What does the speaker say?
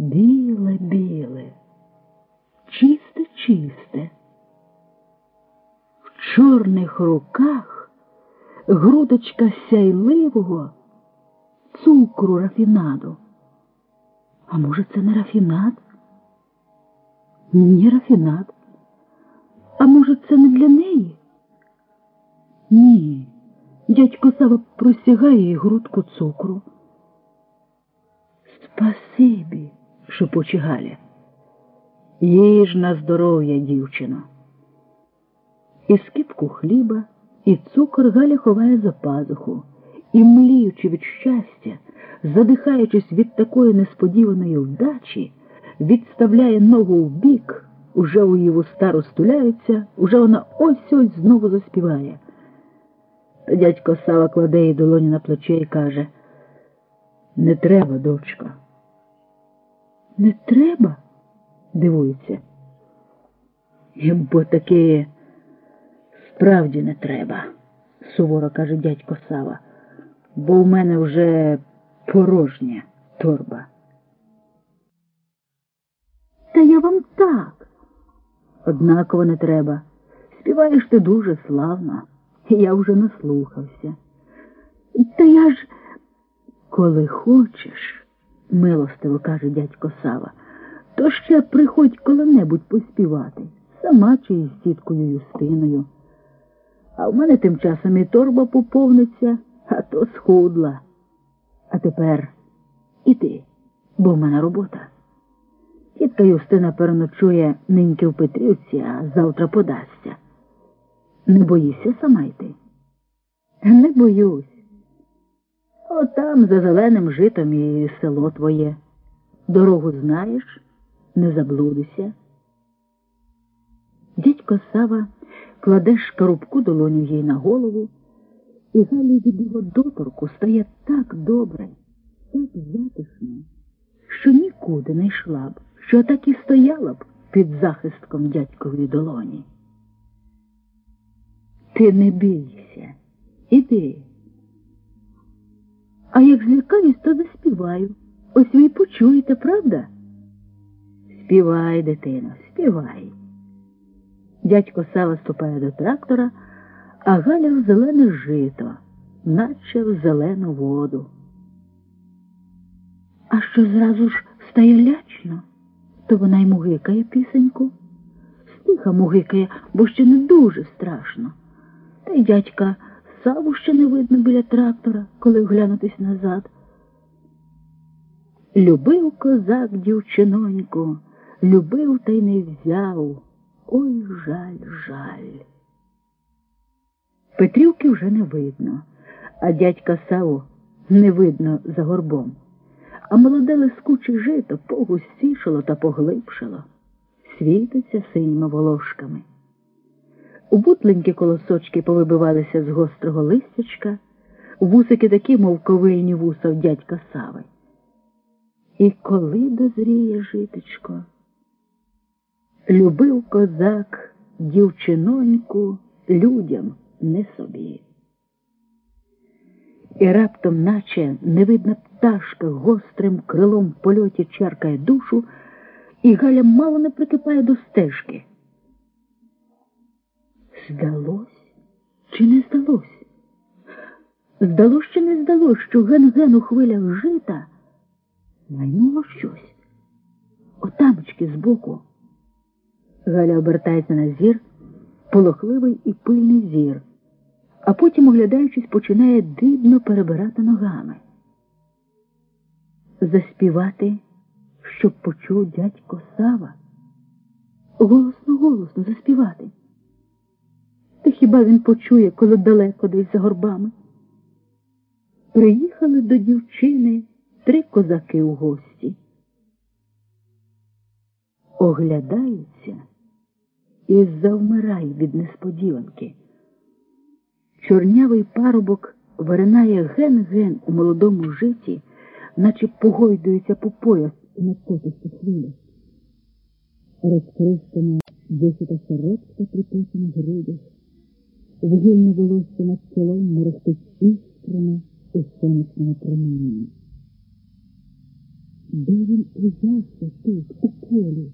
біле, біле, чисте, чисте. В чорних руках грудочка сяйливого цукру рафінаду. А може, це не рафінад? Ні, рафінад. А може, це не для неї? Ні. Дядько Сава просягає їй грудку цукру. Спасибі, шепоче Галя. Їж на здоров'я, дівчино. І скипку хліба, і цукор Галя ховає за пазуху, і, мліючи від щастя, задихаючись від такої несподіваної вдачі, відставляє ногу в бік, уже у її вуста розтуляються, уже вона ось ось знову заспіває. Дядько Сава кладе їй долоні на плече і каже Не треба, дочко. Не треба? дивується. Бо таки справді не треба, суворо каже дядько Сава, бо в мене вже порожня торба. Та я вам так. Однаково не треба. Співаєш ти дуже славно. Я вже наслухався. Та я ж, коли хочеш, милостиво каже дядько Сава, то ще приходь коли-небудь поспівати, сама чи із тіткою Юстиною. А в мене тим часом і торба поповниться, а то схудла. А тепер іди, бо в мене робота. Тітка Юстина переночує ниньки в Петрівці, а завтра подасться. Не боїшся сама йти? Не боюсь. Отам за зеленим житом і село твоє. Дорогу знаєш, не заблудися. Дядько Сава кладе шкарубку долоню їй на голову, і Галі від його доторку стає так добре, так затишно, що нікуди не йшла б, що так і стояла б під захистком дядькової долоні. Ти не бійся, іди. А як злякаюсь, то заспіваю. Ось ви й почуєте, правда? Співай, дитино, співай. Дядько Сава ступає до трактора, а Галя в зелене жито, наче в зелену воду. А що зразу ж стає лячно, то вона й мугикає пісеньку. Стиха мугикає, бо ще не дуже страшно. Та й дядька Саву ще не видно біля трактора, коли оглянутись назад. Любив козак дівчиноньку, любив та й не взяв. Ой жаль, жаль. Петрівки вже не видно, а дядька Саву не видно за горбом. А молоде лискуче жито погустішало та поглибшало, світиться синіми волошками. У бутленькі колосочки повибивалися з гострого листячка, вусики такі, мов ковильні вуса в дядька Сави. І коли дозріє житечко, любив козак дівчиноньку людям не собі. І раптом, наче невидна пташка гострим крилом в польоті черкає душу, і Галя мало не прикипає до стежки. Здалось чи не здалось? Здалось чи не здалось, що ген-ген у хвилях жита майнуло щось. Отамочки збоку. Галя обертається на зір, полохливий і пильний зір, а потім, оглядаючись, починає дивно перебирати ногами. Заспівати, щоб почув дядько Сава. Голосно, голосно заспівати. Та хіба він почує, коли далеко десь за горбами? Приїхали до дівчини три козаки у гості. Оглядаються і завмирає від несподіванки. Чорнявий парубок виринає ген-ген у молодому житті, наче погойдується по пояс у надкотистих хвилях. Розкрестена десята сорочка приписана грудях. Вугільне волосся над чолом мерехтить іскрами у сонячному промінні. Де він узявся тут, у полі?